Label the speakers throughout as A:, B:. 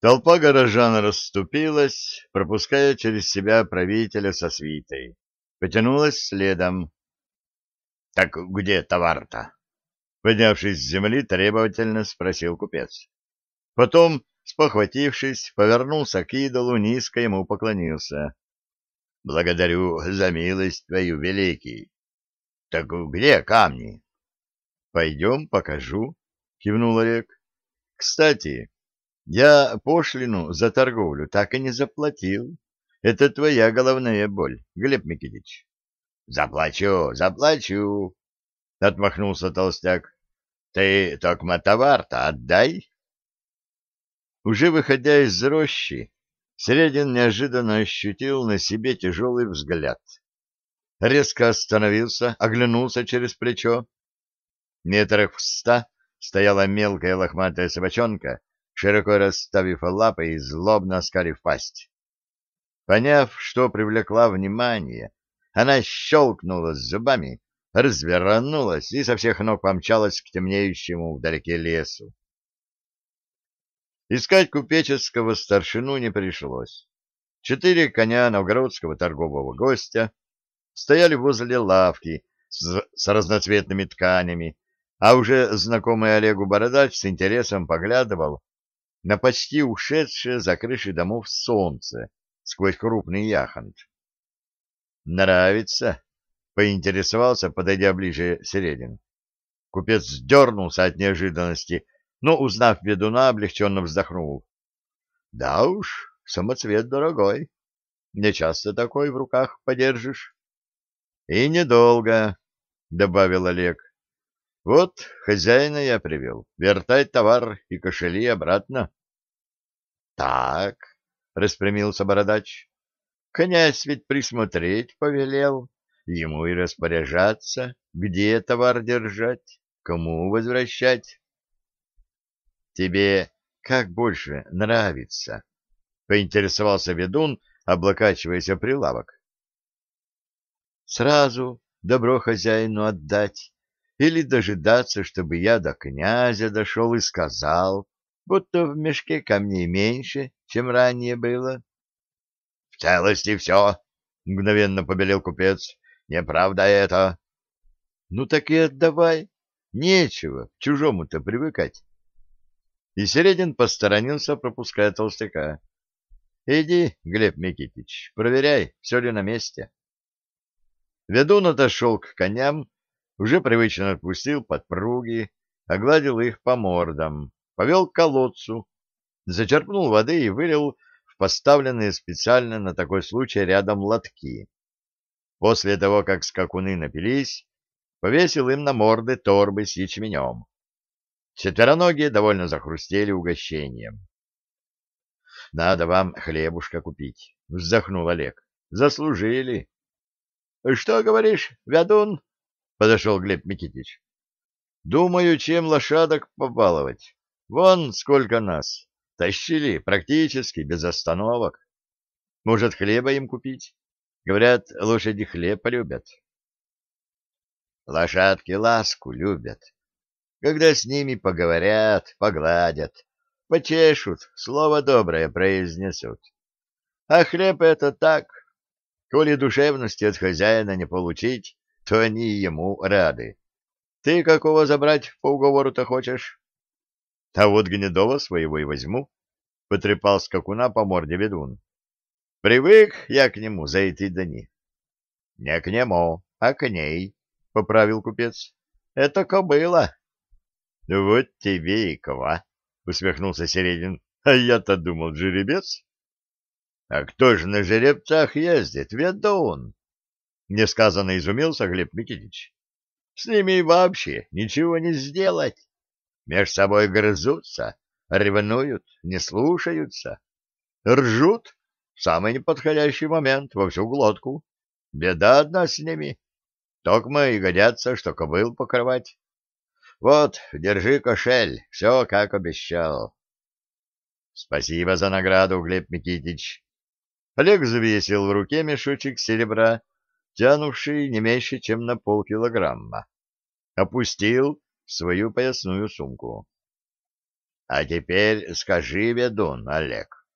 A: Толпа горожан расступилась, пропуская через себя правителя со свитой. Потянулась следом. — Так где товар-то? Поднявшись с земли, требовательно спросил купец. Потом, спохватившись, повернулся к идолу, низко ему поклонился. — Благодарю за милость твою, великий. — Так где камни? — Пойдем, покажу, — кивнул Олег. — Кстати, я пошлину за торговлю так и не заплатил. Это твоя головная боль, Глеб Микитич. — Заплачу, заплачу, — отмахнулся толстяк. — Ты только товар-то отдай. Уже выходя из рощи, Средин неожиданно ощутил на себе тяжелый взгляд. Резко остановился, оглянулся через плечо. Метрах в ста стояла мелкая лохматая собачонка широко расставив лапы и злобно оскалив пасть. Поняв, что привлекла внимание, она щелкнула зубами, развернулась и со всех ног помчалась к темнеющему вдалеке лесу. Искать купеческого старшину не пришлось. Четыре коня новгородского торгового гостя стояли возле лавки с, с разноцветными тканями, а уже знакомый Олегу бородач с интересом поглядывал на почти ушедшее за крыши домов солнце сквозь крупный яхонт. «Нравится?» — поинтересовался, подойдя ближе Середин. Купец дернулся от неожиданности, но, узнав ведуна, облегченно вздохнул. «Да уж, самоцвет дорогой. Не часто такой в руках подержишь». «И недолго», — добавил Олег. «Вот хозяина я привел. Вертай товар и кошели обратно». Так, распрямился бородач. Князь ведь присмотреть повелел, ему и распоряжаться, где товар держать, кому возвращать. Тебе как больше нравится? Поинтересовался ведун, облокачиваясь о прилавок. Сразу добро хозяину отдать или дожидаться, чтобы я до князя дошел и сказал, будто в мешке камней меньше, чем ранее было. — В целости все, — мгновенно побелел купец. — Неправда это. — Ну так и отдавай. Нечего чужому-то привыкать. И Середин посторонился, пропуская толстяка. — Иди, Глеб Микитич, проверяй, все ли на месте. Ведун отошел к коням, уже привычно отпустил подпруги, огладил их по мордам повел к колодцу, зачерпнул воды и вылил в поставленные специально на такой случай рядом лотки. После того, как скакуны напились, повесил им на морды торбы с ячменем. Четвероногие довольно захрустели угощением. — Надо вам хлебушка купить, — вздохнул Олег. — Заслужили. — Что говоришь, ведун? — подошел Глеб Микитич. — Думаю, чем лошадок побаловать. Вон сколько нас. Тащили практически без остановок. Может, хлеба им купить? Говорят, лошади хлеб полюбят. Лошадки ласку любят. Когда с ними поговорят, погладят, почешут, слово доброе произнесут. А хлеб это так. Коли душевности от хозяина не получить, то они ему рады. Ты какого забрать по уговору-то хочешь? А вот Гнедова своего и возьму, — потрепал скакуна по морде ведун. Привык я к нему за эти дни. — Не к нему, а к ней, — поправил купец. — Это кобыла. — Вот тебе и ква, — усмехнулся Середин. — А я-то думал, жеребец. — А кто же на жеребцах ездит, ведун? — несказанно изумился Глеб Микитич. — С ними вообще ничего не сделать. Меж собой грызутся, ревнуют, не слушаются. Ржут в самый неподходящий момент во всю глотку. Беда одна с ними. Токмо и годятся, что кобыл покрывать. Вот, держи кошель, все как обещал. Спасибо за награду, Глеб Микитич. Олег завесил в руке мешочек серебра, тянувший не меньше, чем на полкилограмма. Опустил свою поясную сумку. А теперь скажи, ведун, Олег,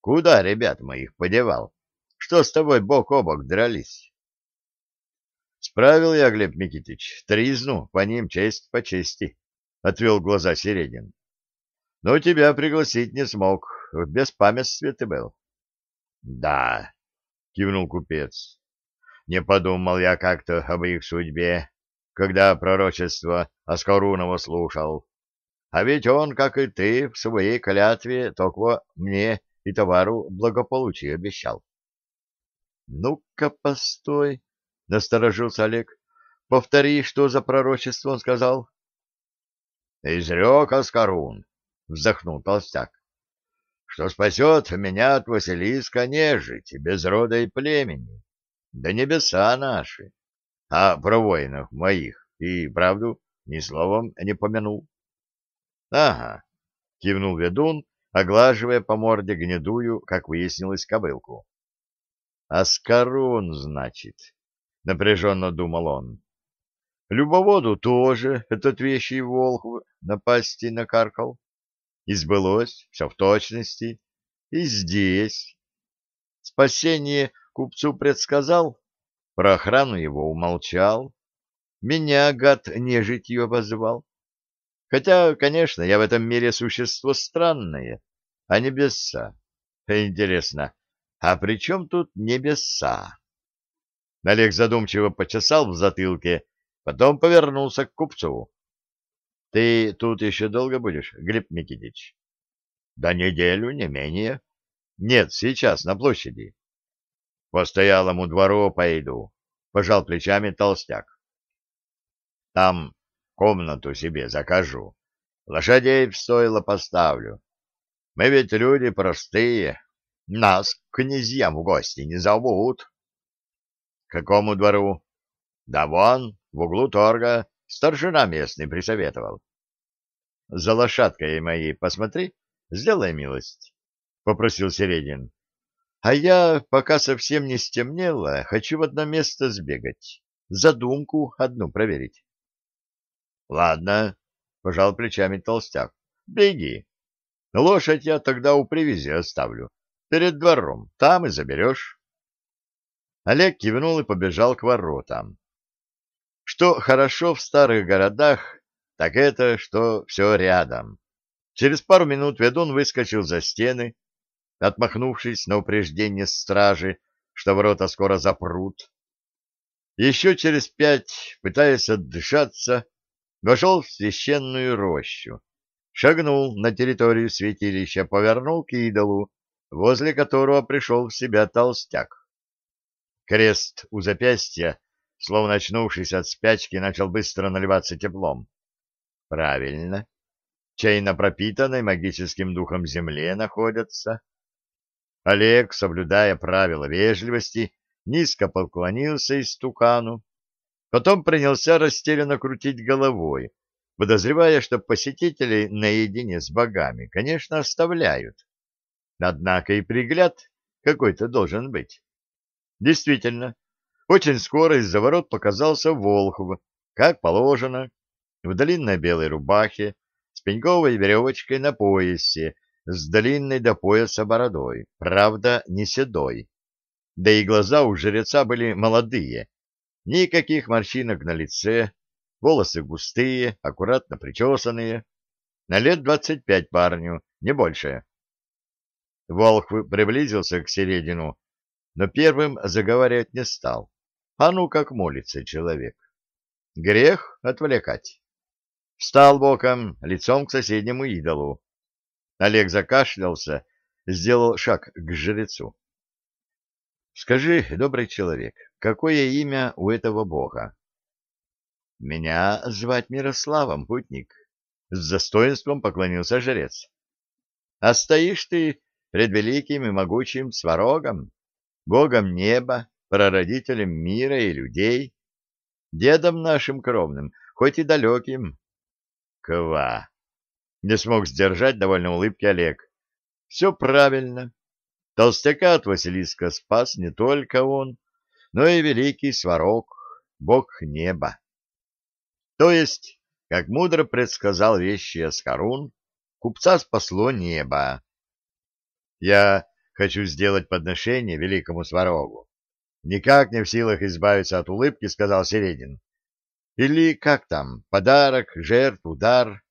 A: куда ребят моих подевал? Что с тобой бок о бок дрались? Справил я, Глеб Никитич, тризну, по ним честь по чести, — отвел глаза Середин. Но тебя пригласить не смог, в беспамятстве ты был. — Да, — кивнул купец, — не подумал я как-то об их судьбе, когда пророчество Аскарунова слушал. А ведь он, как и ты, в своей клятве только мне и товару благополучие обещал. — Ну-ка, постой, — насторожился Олег. — Повтори, что за пророчество он сказал. — Изрек Аскарун, — вздохнул толстяк, — что спасет меня от Василиска нежить, без рода и племени, да небеса наши, а про воинов моих и, правду, ни словом не помянул. — Ага, — кивнул ведун, оглаживая по морде гнедую, как выяснилось, кобылку. — Аскарун, значит, напряженно думал он. Любоводу тоже этот вещий волк напасти накаркал. И сбылось все в точности. И здесь. Спасение купцу предсказал, про охрану его умолчал. Меня, гад, нежитью обозвал. Хотя, конечно, я в этом мире существо странное, а небеса. Интересно, а при чем тут небеса? Олег задумчиво почесал в затылке, потом повернулся к купцу. — Ты тут еще долго будешь, Глеб Микитич? — Да неделю, не менее. — Нет, сейчас, на площади. — По стоялому двору пойду, — пожал плечами толстяк. — Там комнату себе закажу. Лошадей в стойло поставлю. Мы ведь люди простые. Нас к князьям в гости не зовут. — Какому двору? — Да вон, в углу торга, старшина местный присоветовал. — За лошадкой моей посмотри, сделай милость, — попросил Середин. — А я, пока совсем не стемнело, хочу в одно место сбегать, задумку одну проверить. — Ладно, — пожал плечами толстяк, — беги. Лошадь я тогда у привязи оставлю, перед двором, там и заберешь. Олег кивнул и побежал к воротам. Что хорошо в старых городах, так это, что все рядом. Через пару минут ведун выскочил за стены, отмахнувшись на упреждение стражи, что ворота скоро запрут. Еще через пять, пытаясь отдышаться, вошел в священную рощу, шагнул на территорию святилища, повернул к идолу, возле которого пришел в себя толстяк. Крест у запястья, словно очнувшись от спячки, начал быстро наливаться теплом. Правильно. Чайно пропитанной магическим духом земле находятся. Олег, соблюдая правила вежливости, низко поклонился истукану, потом принялся растерянно крутить головой, подозревая, что посетителей наедине с богами, конечно, оставляют. Однако и пригляд какой-то должен быть. Действительно, очень скоро из-за ворот показался Волхов, как положено, в длинной белой рубахе, с пеньковой веревочкой на поясе, с длинной до пояса бородой, правда, не седой. Да и глаза у жреца были молодые, никаких морщинок на лице, волосы густые, аккуратно причесанные, на лет двадцать пять парню, не больше. Волхв приблизился к середину но первым заговаривать не стал. А ну как молится человек. Грех отвлекать. Встал боком, лицом к соседнему идолу. Олег закашлялся, сделал шаг к жрецу. — Скажи, добрый человек, какое имя у этого бога? — Меня звать Мирославом, путник. С достоинством поклонился жрец. — А стоишь ты пред великим и могучим сварогом, Богом неба, прародителем мира и людей, дедом нашим кровным, хоть и далеким. Ква! Не смог сдержать довольно улыбки Олег. Все правильно. Толстяка от Василиска спас не только он, но и великий сварог, бог неба. То есть, как мудро предсказал вещий Аскарун, купца спасло небо. Я хочу сделать подношение великому сварогу. Никак не в силах избавиться от улыбки, сказал Середин. Или как там, подарок, жертву, дар.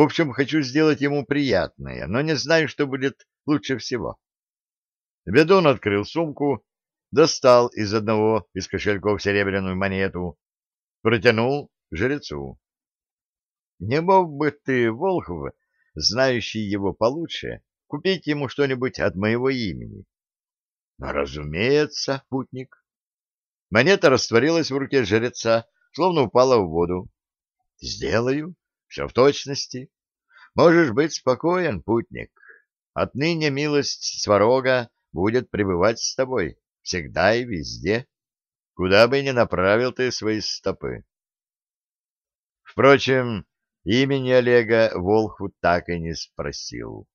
A: В общем, хочу сделать ему приятное, но не знаю, что будет лучше всего. Ведун открыл сумку, достал из одного из кошельков серебряную монету, протянул жрецу. Не мог бы ты, Волхов, знающий его получше, купить ему что-нибудь от моего имени? Разумеется, путник. Монета растворилась в руке жреца, словно упала в воду. Сделаю, все в точности. Можешь быть спокоен, путник. Отныне милость Сварога будет пребывать с тобой всегда и везде, куда бы ни направил ты свои стопы. Впрочем, имени Олега Волху так и не спросил.